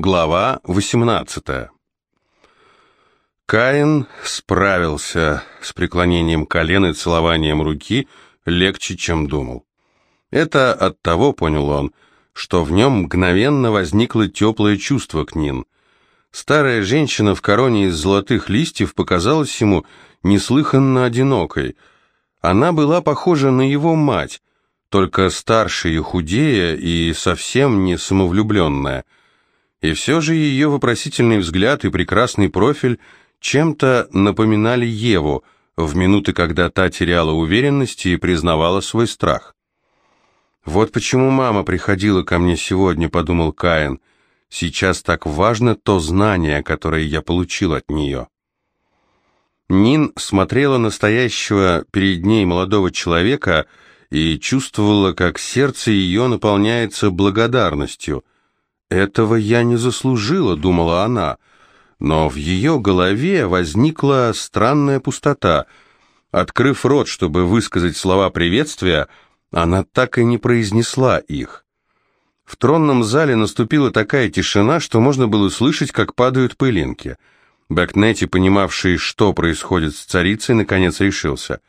Глава 18 Каин справился с преклонением колен и целованием руки легче, чем думал. Это от того, понял он, что в нем мгновенно возникло теплое чувство к Нин. Старая женщина в короне из золотых листьев показалась ему неслыханно одинокой. Она была похожа на его мать, только старше и худее, и совсем не самовлюбленная – и все же ее вопросительный взгляд и прекрасный профиль чем-то напоминали Еву в минуты, когда та теряла уверенность и признавала свой страх. «Вот почему мама приходила ко мне сегодня», — подумал Каин. «Сейчас так важно то знание, которое я получил от нее». Нин смотрела настоящего перед ней молодого человека и чувствовала, как сердце ее наполняется благодарностью — «Этого я не заслужила», — думала она, но в ее голове возникла странная пустота. Открыв рот, чтобы высказать слова приветствия, она так и не произнесла их. В тронном зале наступила такая тишина, что можно было слышать, как падают пылинки. Бэкнетти, понимавший, что происходит с царицей, наконец решился.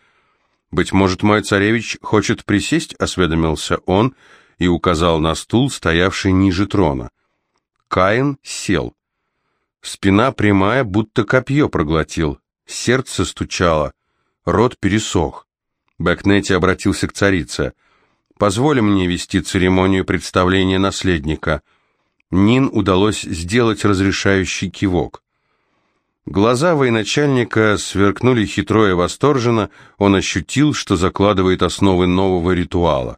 «Быть может, мой царевич хочет присесть?» — осведомился он — и указал на стул, стоявший ниже трона. Каин сел. Спина прямая, будто копье проглотил. Сердце стучало. Рот пересох. Бэкнетти обратился к царице. «Позволь мне вести церемонию представления наследника». Нин удалось сделать разрешающий кивок. Глаза военачальника сверкнули хитро и восторженно, он ощутил, что закладывает основы нового ритуала.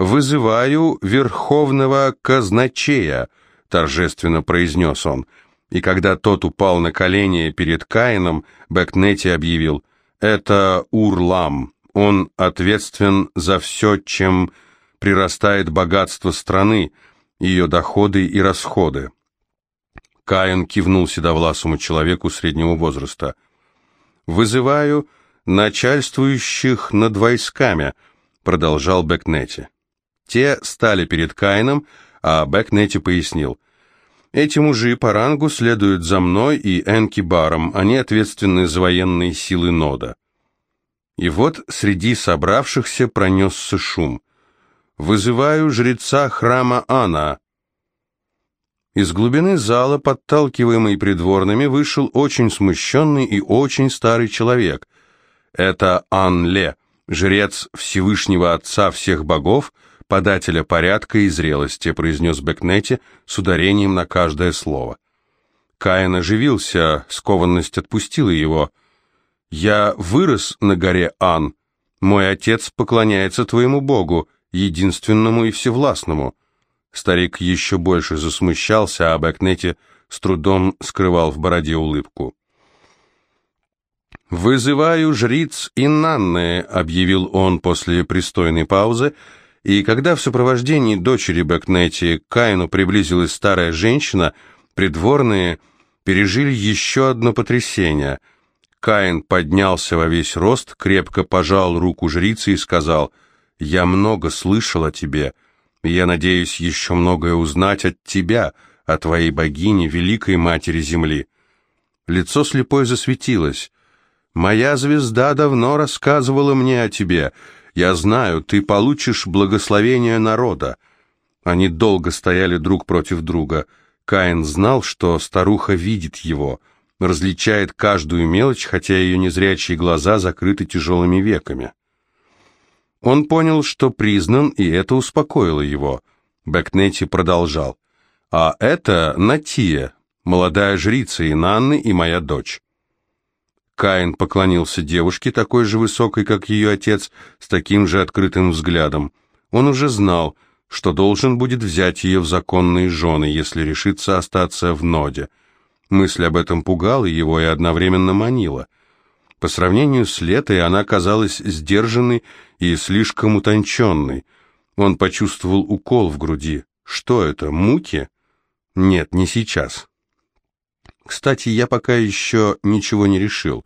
«Вызываю верховного казначея», — торжественно произнес он. И когда тот упал на колени перед Каином, Бэкнетти объявил, «Это Урлам, он ответственен за все, чем прирастает богатство страны, ее доходы и расходы». Каин кивнул седовласому человеку среднего возраста. «Вызываю начальствующих над войсками», — продолжал Бэкнетти. Те стали перед Каином, а Бэкнетти пояснил. «Эти мужи по рангу следуют за мной и Энки Баром, они ответственны за военные силы Нода». И вот среди собравшихся пронесся шум. «Вызываю жреца храма Ана». Из глубины зала, подталкиваемый придворными, вышел очень смущенный и очень старый человек. Это Ан-Ле, жрец Всевышнего Отца всех богов, подателя порядка и зрелости», — произнес Бекнетти с ударением на каждое слово. Каин оживился, скованность отпустила его. «Я вырос на горе Ан. Мой отец поклоняется твоему Богу, единственному и всевластному». Старик еще больше засмущался, а Бекнетти с трудом скрывал в бороде улыбку. «Вызываю жриц Инанны», — объявил он после пристойной паузы, — и когда в сопровождении дочери Бэкнетти к Каину приблизилась старая женщина, придворные пережили еще одно потрясение. Каин поднялся во весь рост, крепко пожал руку жрицы и сказал, «Я много слышал о тебе, я надеюсь еще многое узнать от тебя, о твоей богине, великой матери земли». Лицо слепой засветилось. «Моя звезда давно рассказывала мне о тебе», я знаю, ты получишь благословение народа». Они долго стояли друг против друга. Каин знал, что старуха видит его, различает каждую мелочь, хотя ее незрячие глаза закрыты тяжелыми веками. Он понял, что признан, и это успокоило его. Бэкнетти продолжал. «А это Натия, молодая жрица Инанны и моя дочь. Каин поклонился девушке, такой же высокой, как ее отец, с таким же открытым взглядом. Он уже знал, что должен будет взять ее в законные жены, если решится остаться в Ноде. Мысль об этом пугала его и одновременно манила. По сравнению с Летой она казалась сдержанной и слишком утонченной. Он почувствовал укол в груди. Что это, муки? Нет, не сейчас. Кстати, я пока еще ничего не решил.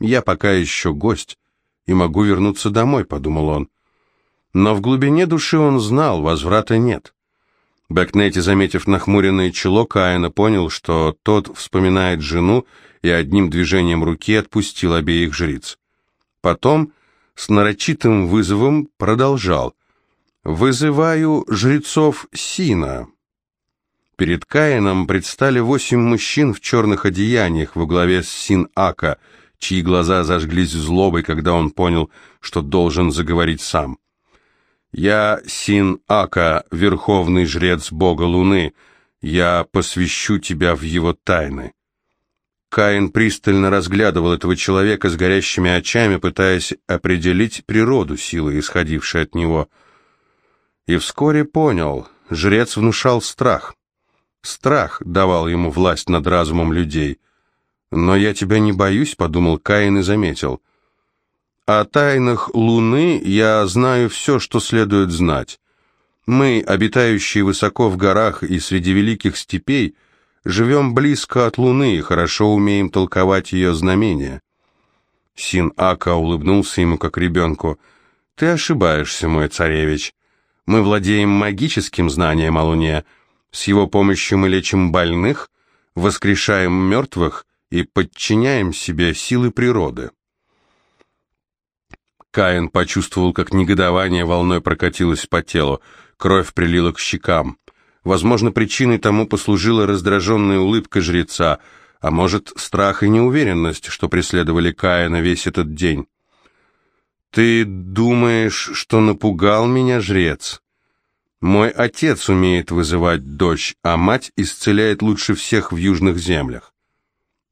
Я пока еще гость и могу вернуться домой, подумал он. Но в глубине души он знал, возврата нет. Бэкнети, заметив нахмуренное чело Каина, понял, что тот вспоминает жену и одним движением руки отпустил обеих жриц. Потом с нарочитым вызовом продолжал. «Вызываю жрецов Сина». Перед Каином предстали восемь мужчин в черных одеяниях во главе с Син-Ака, чьи глаза зажглись злобой, когда он понял, что должен заговорить сам. «Я Син-Ака, верховный жрец бога Луны. Я посвящу тебя в его тайны». Каин пристально разглядывал этого человека с горящими очами, пытаясь определить природу силы, исходившей от него. И вскоре понял, жрец внушал страх. Страх давал ему власть над разумом людей. «Но я тебя не боюсь», — подумал Каин и заметил. «О тайнах Луны я знаю все, что следует знать. Мы, обитающие высоко в горах и среди великих степей, — Живем близко от Луны и хорошо умеем толковать ее знамения». Син Ака улыбнулся ему, как ребенку. «Ты ошибаешься, мой царевич. Мы владеем магическим знанием о Луне. С его помощью мы лечим больных, воскрешаем мертвых и подчиняем себе силы природы». Каин почувствовал, как негодование волной прокатилось по телу, кровь прилила к щекам. Возможно, причиной тому послужила раздраженная улыбка жреца, а может, страх и неуверенность, что преследовали Каина весь этот день. «Ты думаешь, что напугал меня, жрец? Мой отец умеет вызывать дождь, а мать исцеляет лучше всех в южных землях.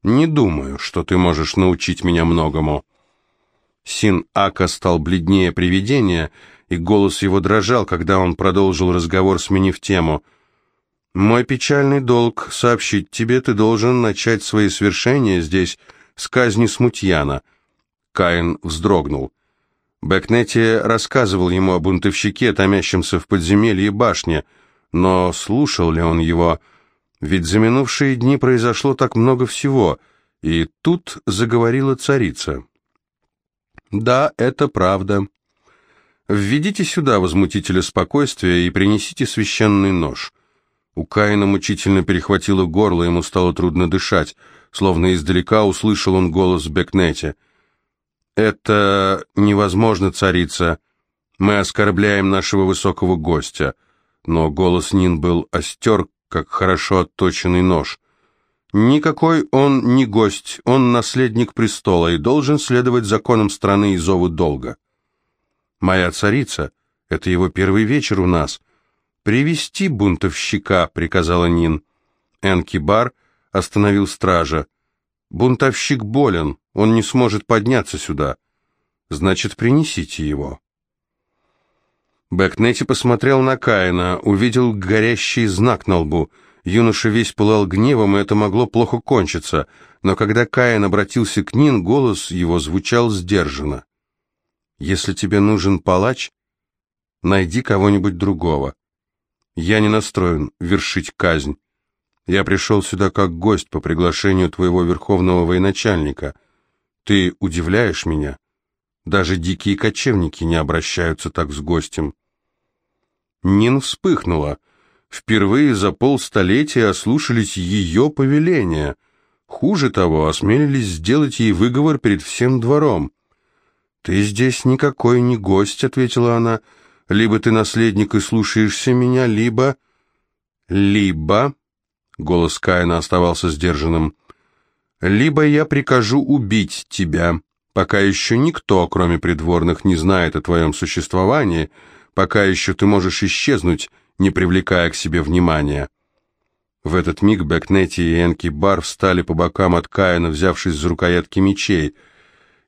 Не думаю, что ты можешь научить меня многому». Син Ака стал бледнее привидения, и голос его дрожал, когда он продолжил разговор, сменив тему – «Мой печальный долг — сообщить тебе, ты должен начать свои свершения здесь с казни Смутьяна». Каин вздрогнул. Бекнетти рассказывал ему о бунтовщике, томящемся в подземелье башни, но слушал ли он его? Ведь за минувшие дни произошло так много всего, и тут заговорила царица. «Да, это правда. Введите сюда возмутителя спокойствия и принесите священный нож». У Каина мучительно перехватило горло, ему стало трудно дышать, словно издалека услышал он голос Бекнете. «Это невозможно, царица. Мы оскорбляем нашего высокого гостя». Но голос Нин был остер, как хорошо отточенный нож. «Никакой он не гость, он наследник престола и должен следовать законам страны и зову долга. Моя царица, это его первый вечер у нас». «Привести бунтовщика», — приказала Нин. Энкибар остановил стража. «Бунтовщик болен, он не сможет подняться сюда. Значит, принесите его». Бэкнети посмотрел на Каина, увидел горящий знак на лбу. Юноша весь пылал гневом, и это могло плохо кончиться. Но когда Каин обратился к Нин, голос его звучал сдержанно. «Если тебе нужен палач, найди кого-нибудь другого. Я не настроен вершить казнь. Я пришел сюда как гость по приглашению твоего верховного военачальника. Ты удивляешь меня. Даже дикие кочевники не обращаются так с гостем. Нин вспыхнула. Впервые за полстолетия ослушались ее повеления. Хуже того, осмелились сделать ей выговор перед всем двором. «Ты здесь никакой не гость», — ответила она, — либо ты наследник и слушаешься меня, либо... Либо... Голос Каина оставался сдержанным. «Либо я прикажу убить тебя, пока еще никто, кроме придворных, не знает о твоем существовании, пока еще ты можешь исчезнуть, не привлекая к себе внимания». В этот миг Бекнети и Энки Бар встали по бокам от Каина, взявшись за рукоятки мечей.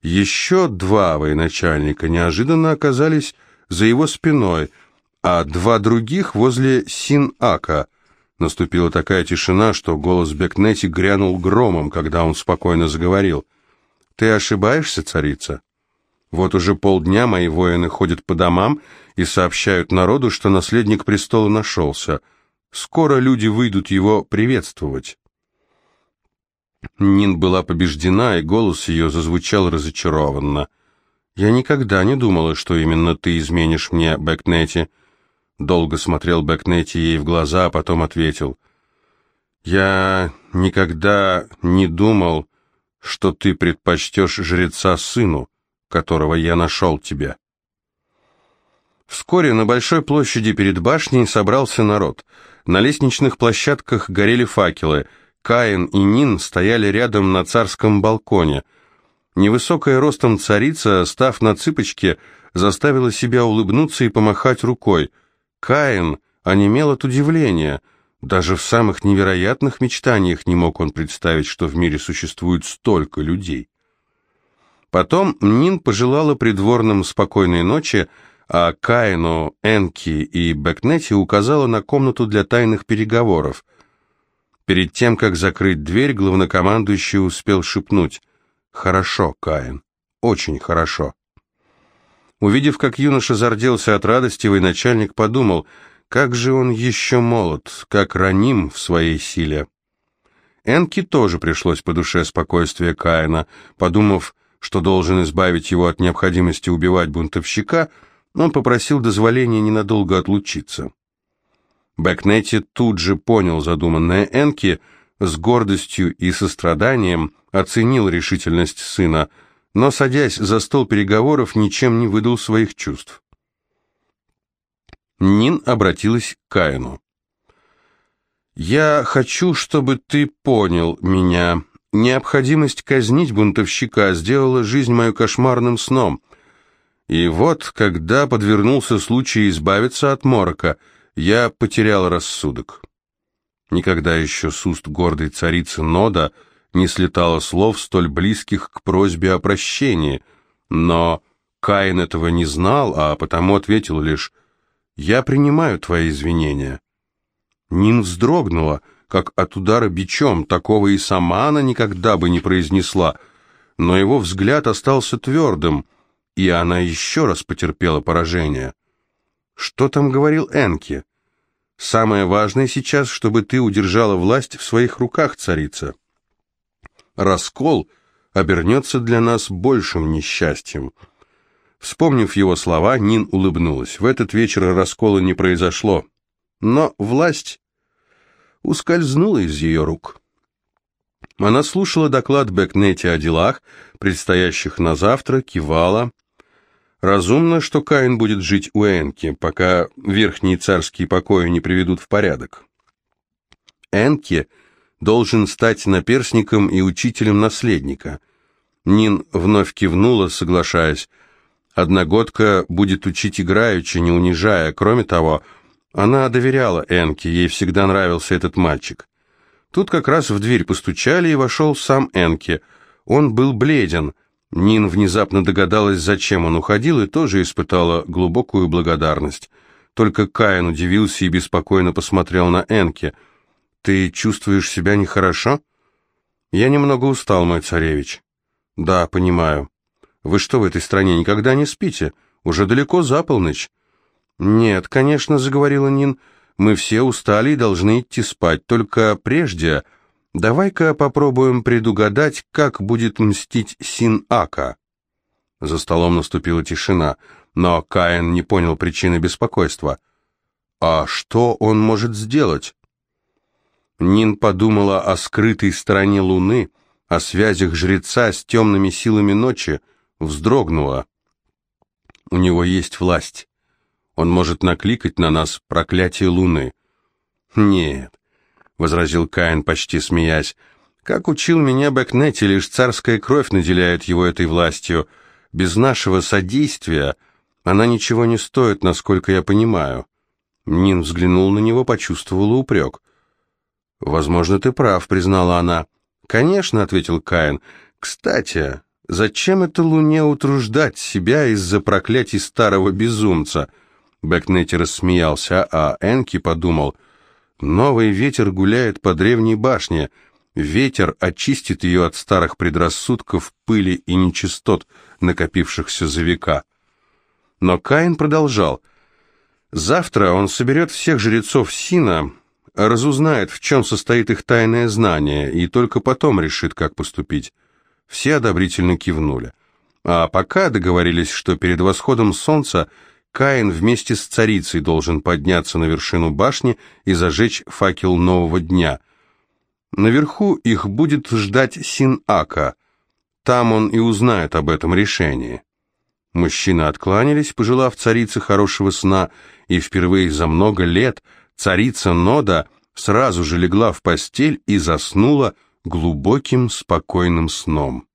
Еще два военачальника неожиданно оказались за его спиной, а два других возле Син-Ака. Наступила такая тишина, что голос Бекнети грянул громом, когда он спокойно заговорил. «Ты ошибаешься, царица? Вот уже полдня мои воины ходят по домам и сообщают народу, что наследник престола нашелся. Скоро люди выйдут его приветствовать». Нин была побеждена, и голос ее зазвучал разочарованно. «Я никогда не думала, что именно ты изменишь мне, Бэкнети. Долго смотрел Бэкнетти ей в глаза, а потом ответил. «Я никогда не думал, что ты предпочтешь жреца сыну, которого я нашел тебе». Вскоре на большой площади перед башней собрался народ. На лестничных площадках горели факелы. Каин и Нин стояли рядом на царском балконе. Невысокая ростом царица, став на цыпочки, заставила себя улыбнуться и помахать рукой. Каин онемел от удивления. Даже в самых невероятных мечтаниях не мог он представить, что в мире существует столько людей. Потом Нин пожелала придворным спокойной ночи, а Каину, Энки и Бекнети указала на комнату для тайных переговоров. Перед тем, как закрыть дверь, главнокомандующий успел шепнуть «Хорошо, Каин, очень хорошо». Увидев, как юноша зарделся от радости, военачальник подумал, как же он еще молод, как раним в своей силе. Энки тоже пришлось по душе спокойствие Каина, подумав, что должен избавить его от необходимости убивать бунтовщика, он попросил дозволения ненадолго отлучиться. Бэкнетти тут же понял задуманное Энки, с гордостью и состраданием оценил решительность сына, но, садясь за стол переговоров, ничем не выдал своих чувств. Нин обратилась к Каину. «Я хочу, чтобы ты понял меня. Необходимость казнить бунтовщика сделала жизнь мою кошмарным сном. И вот, когда подвернулся случай избавиться от морока, я потерял рассудок. Никогда еще с уст гордой царицы Нода не слетало слов, столь близких к просьбе о прощении, но Каин этого не знал, а потому ответил лишь «Я принимаю твои извинения». Нин вздрогнула, как от удара бичом, такого и сама она никогда бы не произнесла, но его взгляд остался твердым — и она еще раз потерпела поражение. Что там говорил Энки? Самое важное сейчас, чтобы ты удержала власть в своих руках, царица. Раскол обернется для нас большим несчастьем. Вспомнив его слова, Нин улыбнулась. В этот вечер раскола не произошло, но власть ускользнула из ее рук. Она слушала доклад Бекнети о делах, предстоящих на завтра, кивала, Разумно, что Каин будет жить у Энки, пока верхние царские покои не приведут в порядок. Энки должен стать наперсником и учителем наследника. Нин вновь кивнула, соглашаясь. Одногодка будет учить играючи, не унижая. Кроме того, она доверяла Энке, ей всегда нравился этот мальчик. Тут как раз в дверь постучали, и вошел сам Энки. Он был бледен, Нин внезапно догадалась, зачем он уходил, и тоже испытала глубокую благодарность. Только Каин удивился и беспокойно посмотрел на Энке. «Ты чувствуешь себя нехорошо?» «Я немного устал, мой царевич». «Да, понимаю. Вы что, в этой стране никогда не спите? Уже далеко за полночь». «Нет, конечно», — заговорила Нин, — «мы все устали и должны идти спать. Только прежде Давай-ка попробуем предугадать, как будет мстить Син-Ака. За столом наступила тишина, но Каин не понял причины беспокойства. А что он может сделать? Нин подумала о скрытой стороне Луны, о связях жреца с темными силами ночи, вздрогнула. У него есть власть. Он может накликать на нас проклятие Луны. Нет, — возразил Каин, почти смеясь. «Как учил меня Бэкнетти, лишь царская кровь наделяет его этой властью. Без нашего содействия она ничего не стоит, насколько я понимаю». Нин взглянул на него, почувствовала упрек. «Возможно, ты прав», — признала она. «Конечно», — ответил Каин. «Кстати, зачем это Луне утруждать себя из-за проклятий старого безумца?» Бэкнетти рассмеялся, а Энки подумал — Новый ветер гуляет по древней башне. Ветер очистит ее от старых предрассудков, пыли и нечистот, накопившихся за века. Но Каин продолжал. Завтра он соберет всех жрецов Сина, разузнает, в чем состоит их тайное знание, и только потом решит, как поступить. Все одобрительно кивнули. А пока договорились, что перед восходом солнца Каин вместе с царицей должен подняться на вершину башни и зажечь факел нового дня. Наверху их будет ждать Син-Ака. Там он и узнает об этом решении. Мужчины откланялись, пожелав царице хорошего сна, и впервые за много лет царица Нода сразу же легла в постель и заснула глубоким спокойным сном.